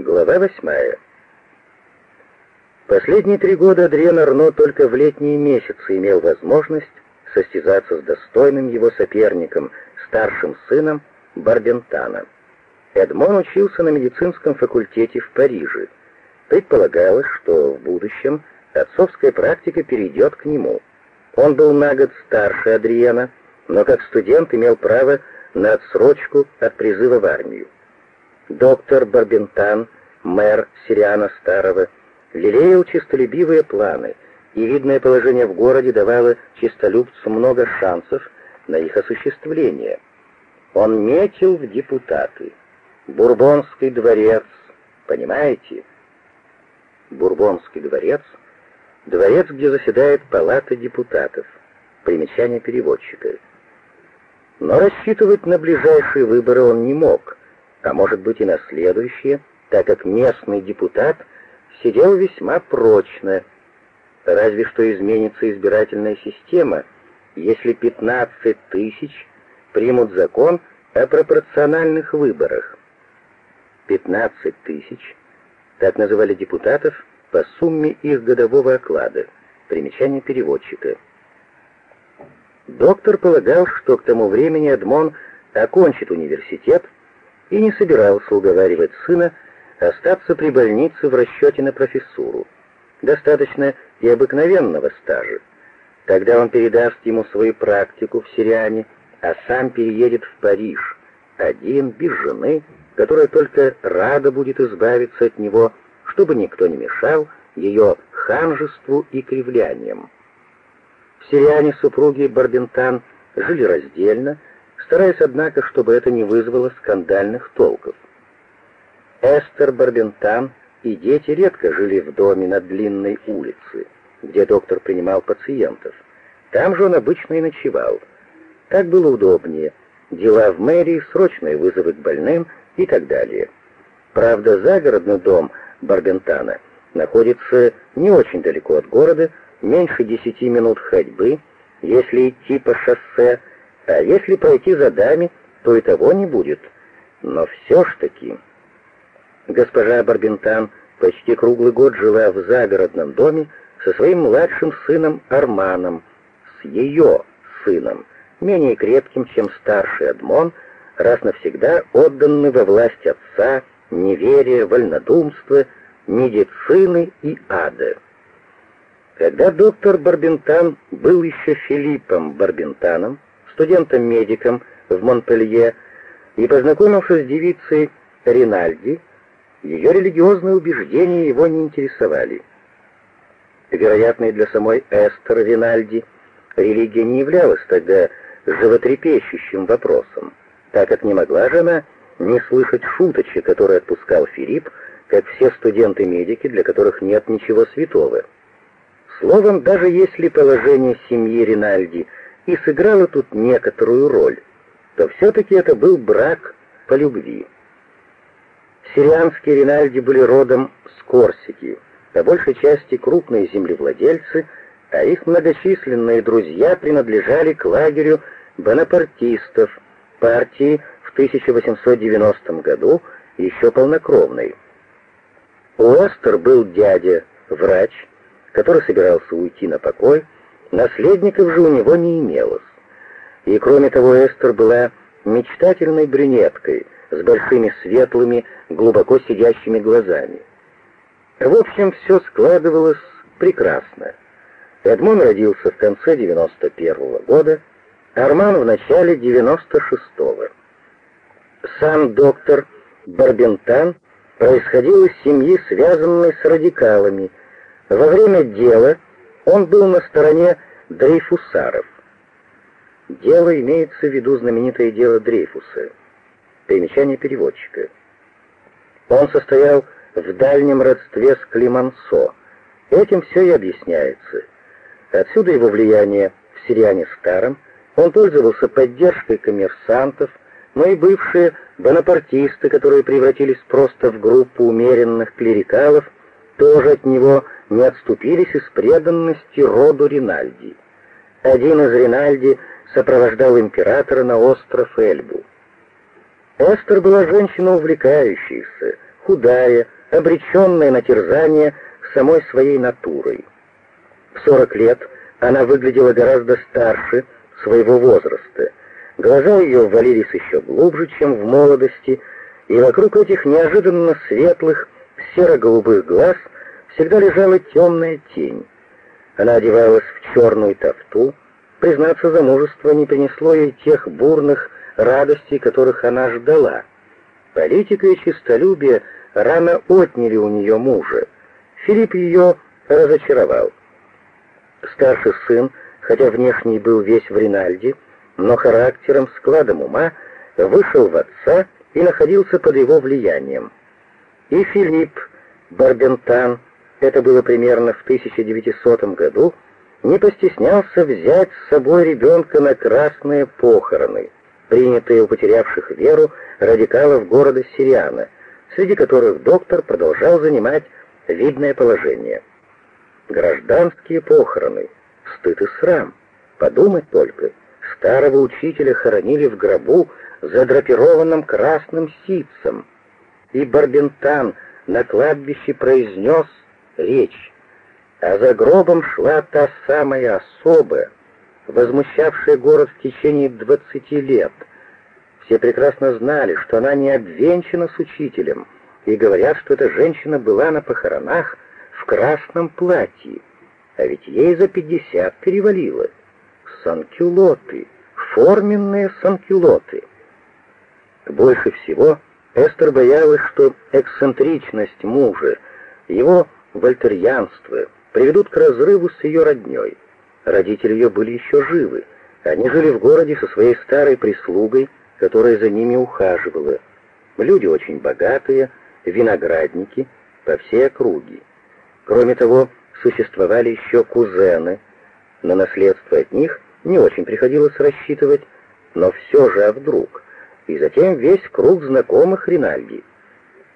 Глава восьмая. Последние три года Адриен Арно только в летние месяцы имел возможность состязаться с достойным его соперником, старшим сыном Барбентана. Эдмон учился на медицинском факультете в Париже. Предполагалось, что в будущем отцовская практика перейдет к нему. Он был на год старше Адриена, но как студент имел право на отсрочку от призыва в армию. Доктор Барбентан, мэр Сириана Старого, лелеял честолюбивые планы, и видное положение в городе давало честолюбцу много шансов на их осуществление. Он метил в депутаты. Бурбонский дворец, понимаете? Бурбонский дворец — дворец, где заседает палата депутатов. Примечание переводчика. Но рассчитывать на ближайшие выборы он не мог — а может быть и на следующее, так как местный депутат сидел весьма прочно. Разве что изменится избирательная система, если 15 тысяч примут закон о пропорциональных выборах. 15 тысяч, так называли депутатов по сумме их годового оклада. Примечание переводчика. Доктор полагал, что к тому времени Эдмон окончит университет и не собирался уговаривать сына остаться при больнице в расчете на профессуру. Достаточно и обыкновенного стажа. Тогда он передаст ему свою практику в Сириане, а сам переедет в Париж, один, без жены, которая только рада будет избавиться от него, чтобы никто не мешал ее ханжеству и кривляниям. В Сириане супруги Барбентан жили раздельно, стараясь, однако, чтобы это не вызвало скандальных толков. Эстер Барбентан и дети редко жили в доме на длинной улице, где доктор принимал пациентов. Там же он обычно и ночевал. Так было удобнее. Дела в мэрии, срочные вызовы к больным и так далее. Правда, загородный дом Барбентана находится не очень далеко от города, меньше десяти минут ходьбы, если идти по шоссе, а если пройти за даме, то и того не будет. Но все ж таки... Госпожа Барбентан почти круглый год жила в загородном доме со своим младшим сыном Арманом, с ее сыном, менее крепким, чем старший Адмон, раз навсегда отданный во власть отца, неверия, вольнодумства, медицины и ада. Когда доктор Барбентан был еще Филиппом Барбентаном, студентом-медиком в Монпелье и познакомился с девицей Ринальди, ее религиозные убеждения его не интересовали. Вероятно, и для самой Эстер Ринальди религия не являлась тогда животрепещущим вопросом, так как не могла же она не слышать шуточек, которые отпускал Филипп, как все студенты-медики, для которых нет ничего святого. Словом, даже если положение семьи Ринальди – и сыграла тут некоторую роль, то все-таки это был брак по любви. Сирианские Ринальди были родом с Корсики, по большей части крупные землевладельцы, а их многочисленные друзья принадлежали к лагерю бонапартистов, партии в 1890 году еще полнокровной. У Эстер был дядя, врач, который собирался уйти на покой, Наследников же у него не имелось. И кроме того, Эстер была мечтательной брюнеткой с большими светлыми, глубоко сидящими глазами. В общем, все складывалось прекрасно. Эдмон родился в конце 91 -го года, Арман в начале 96-го. Сам доктор Барбентан происходил из семьи, связанной с радикалами. Во время дела он был на стороне Дрейфусаров. Дело имеется в виду знаменитое дело Дрейфуса. Примечание переводчика. Он состоял в дальнем родстве с Климансо. Этим все и объясняется. Отсюда его влияние в Сириане Старом. Он пользовался поддержкой коммерсантов, но и бывшие бонапартисты, которые превратились просто в группу умеренных клерикалов, тоже от него не отступились из преданности роду Ринальди. Один из Ринальди сопровождал императора на остров Эльбу. Эстер была женщина увлекающаяся, худая, обреченная на терзание самой своей натурой. В 40 лет она выглядела гораздо старше своего возраста. Глаза ее ввалились еще глубже, чем в молодости, и вокруг этих неожиданно светлых, серо-голубых глаз всегда лежала темная тень. Она одевалась в черную тафту. Признаться, замужество не принесло ей тех бурных радостей, которых она ждала. Политика и честолюбие рано отняли у нее мужа. Филипп ее разочаровал. Старший сын, хотя внешне был весь в Ринальде, но характером, складом ума, вышел в отца и находился под его влиянием. И Филипп Барбентан, это было примерно в 1900 году, не постеснялся взять с собой ребенка на красные похороны, принятые у потерявших веру радикалов города Сириана, среди которых доктор продолжал занимать видное положение. Гражданские похороны, стыд и срам. Подумать только, старого учителя хоронили в гробу, задрапированном красным ситцем, и Барбентан на кладбище произнес речь, а за гробом шла та самая особа, возмущавшая город в течение двадцати лет. Все прекрасно знали, что она не обвенчана с учителем, и говорят, что эта женщина была на похоронах в красном платье, а ведь ей за пятьдесят перевалило. Санкюлоты, форменные санкюлоты. Больше всего Эстер боялась, что эксцентричность мужа, его вольтерьянство приведут к разрыву с ее родней. Родители ее были еще живы. Они жили в городе со своей старой прислугой, которая за ними ухаживала. Люди очень богатые, виноградники по всей округе. Кроме того, существовали еще кузены. На наследство от них не очень приходилось рассчитывать, но все же, а вдруг? И затем весь круг знакомых Ринальди.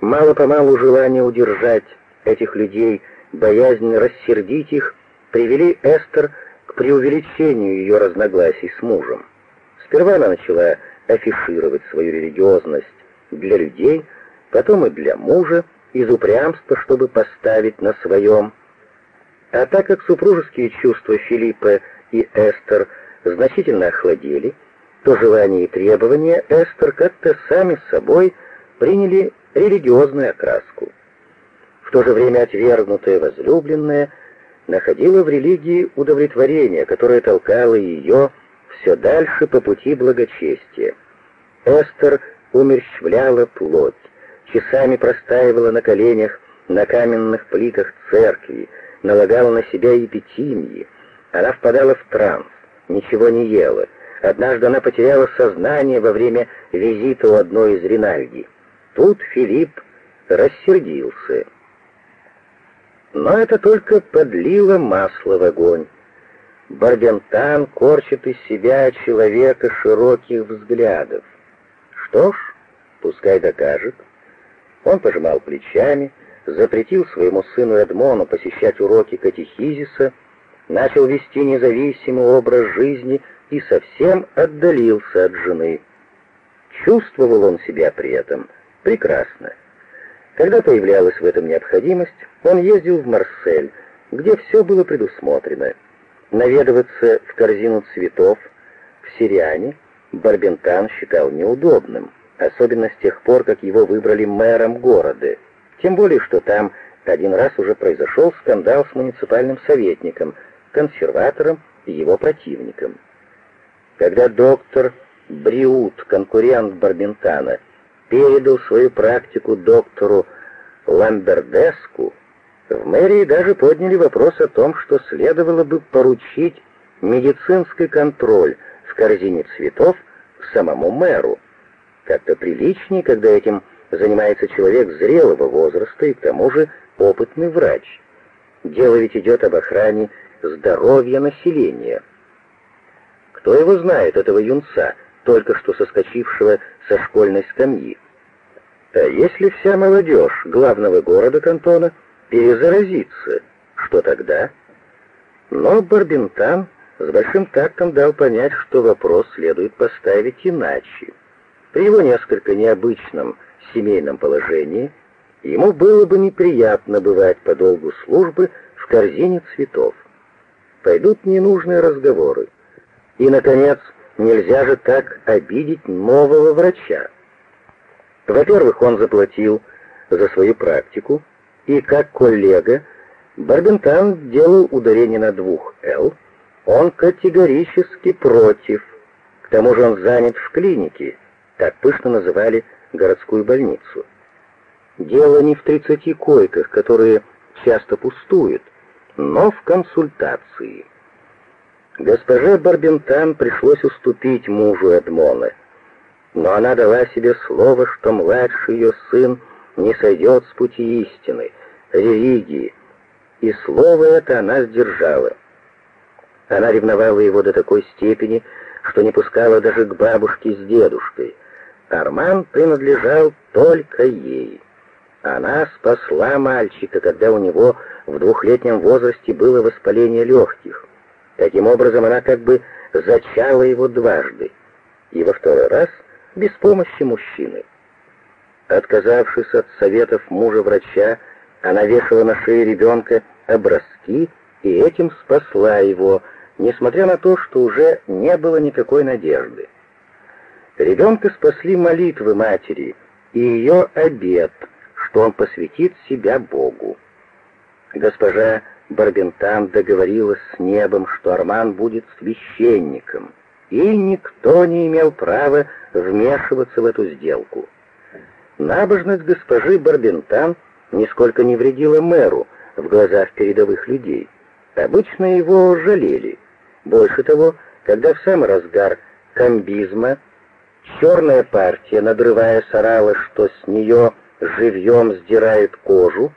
Мало-помалу желание удержать этих людей, боязнь рассердить их, привели Эстер к преувеличению ее разногласий с мужем. Сперва она начала афишировать свою религиозность для людей, потом и для мужа, из упрямства, чтобы поставить на своем. А так как супружеские чувства Филиппа и Эстер значительно охладели, то желания и требования Эстер как-то сами собой приняли религиозную окраску. В то же время отвергнутая возлюбленная находила в религии удовлетворение, которое толкало ее все дальше по пути благочестия. Эстер умерщвляла плоть, часами простаивала на коленях на каменных плитах церкви, налагала на себя эпитимии. Она впадала в транс, ничего не ела. Однажды она потеряла сознание во время визита у одной из Ринальди. Тут Филипп рассердился. Но это только подлило масло в огонь. Барбентан корчит из себя человека широких взглядов. Что ж, пускай докажет. Он пожимал плечами, запретил своему сыну Эдмону посещать уроки катехизиса, начал вести независимый образ жизни и совсем отдалился от жены. Чувствовал он себя при этом прекрасно. Когда появлялась в этом необходимость, он ездил в Марсель, где все было предусмотрено. Наведываться в корзину цветов в Сириане Барбентан считал неудобным особенно с тех пор, как его выбрали мэром города. Тем более, что там один раз уже произошел скандал с муниципальным советником, консерватором и его противником. Когда доктор Бриут, конкурент Барбентана, передал свою практику доктору Ламбердеску, в мэрии даже подняли вопрос о том, что следовало бы поручить медицинский контроль в корзине цветов самому мэру. Как-то приличнее, когда этим занимается человек зрелого возраста и к тому же опытный врач. Дело ведь идет об охране здоровья населения. Кто его знает, этого юнца, только что соскочившего со школьной скамьи? А если вся молодежь главного города кантона перезаразится, что тогда? Но Барбентан с большим тактом дал понять, что вопрос следует поставить иначе. При его несколько необычном семейном положении ему было бы неприятно бывать по долгу службы в корзине цветов. Пойдут ненужные разговоры. И, наконец, нельзя же так обидеть нового врача. Во-первых, он заплатил за свою практику, и как коллега Барбентан делал ударение на двух «Л», он категорически против. К тому же он занят в клинике, так пышно называли городскую больницу. Дело не в 30 койках, которые часто пустуют, но в консультации. Госпоже Барбентан пришлось уступить мужу Эдмона, но она дала себе слово, что младший ее сын не сойдет с пути истины, религии, и слово это она сдержала. Она ревновала его до такой степени, что не пускала даже к бабушке с дедушкой. Арман принадлежал только ей. Она спасла мальчика, когда у него в двухлетнем возрасте было воспаление легких. Таким образом, она как бы зачала его дважды, и во второй раз без помощи мужчины. Отказавшись от советов мужа-врача, она вешала на шею ребенка образки и этим спасла его, несмотря на то, что уже не было никакой надежды. Ребенка спасли молитвы матери и ее обет, что он посвятит себя Богу. Госпожа Барбентан договорилась с небом, что Арман будет священником, и никто не имел права вмешиваться в эту сделку. Набожность госпожи Барбентан нисколько не вредила мэру в глазах передовых людей. Обычно его жалели. Больше того, когда в самый разгар комбизма черная партия, надрывая орала, что с нее живьем сдирает кожу,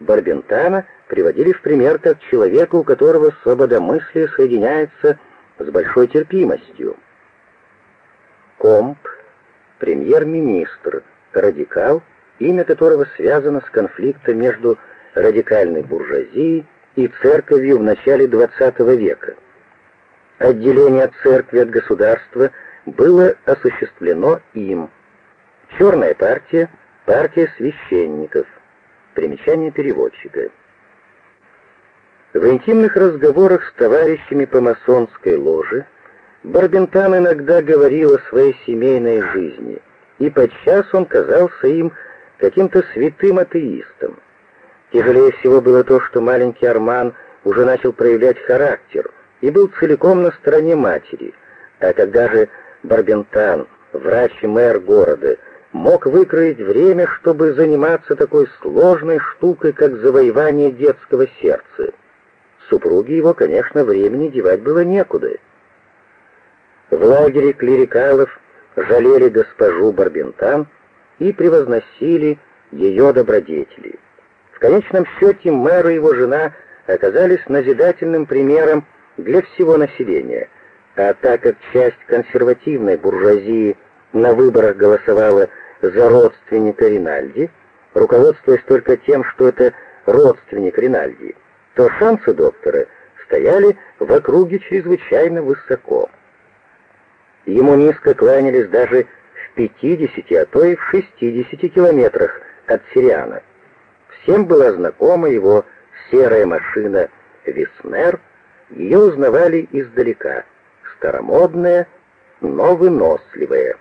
Барбентана приводили в пример как человека, у которого свобода мысли соединяется с большой терпимостью. Комп, премьер-министр, радикал, имя которого связано с конфликтом между радикальной буржуазией и церковью в начале XX века. Отделение церкви от государства было осуществлено им. Черная партия — партия священников. Примечание переводчика. В интимных разговорах с товарищами по масонской ложе Барбентан иногда говорил о своей семейной жизни, и подчас он казался им каким-то святым атеистом. Тяжелее всего было то, что маленький Арман уже начал проявлять характер и был целиком на стороне матери, а когда же Барбентан, врач и мэр города, мог выкроить время, чтобы заниматься такой сложной штукой, как завоевание детского сердца. Супруге его, конечно, времени девать было некуда. В лагере клерикалов жалели госпожу Барбентан и превозносили ее добродетели. В конечном счете мэр и его жена оказались назидательным примером для всего населения, а так как часть консервативной буржуазии на выборах голосовала за родственника Ринальди, руководствуясь только тем, что это родственник Ринальди, то шансы доктора стояли в округе чрезвычайно высоко. Ему низко кланялись даже в 50, а то и в 60 километрах от Сириана. Всем была знакома его серая машина «Веснер», ее узнавали издалека, старомодная, но выносливая.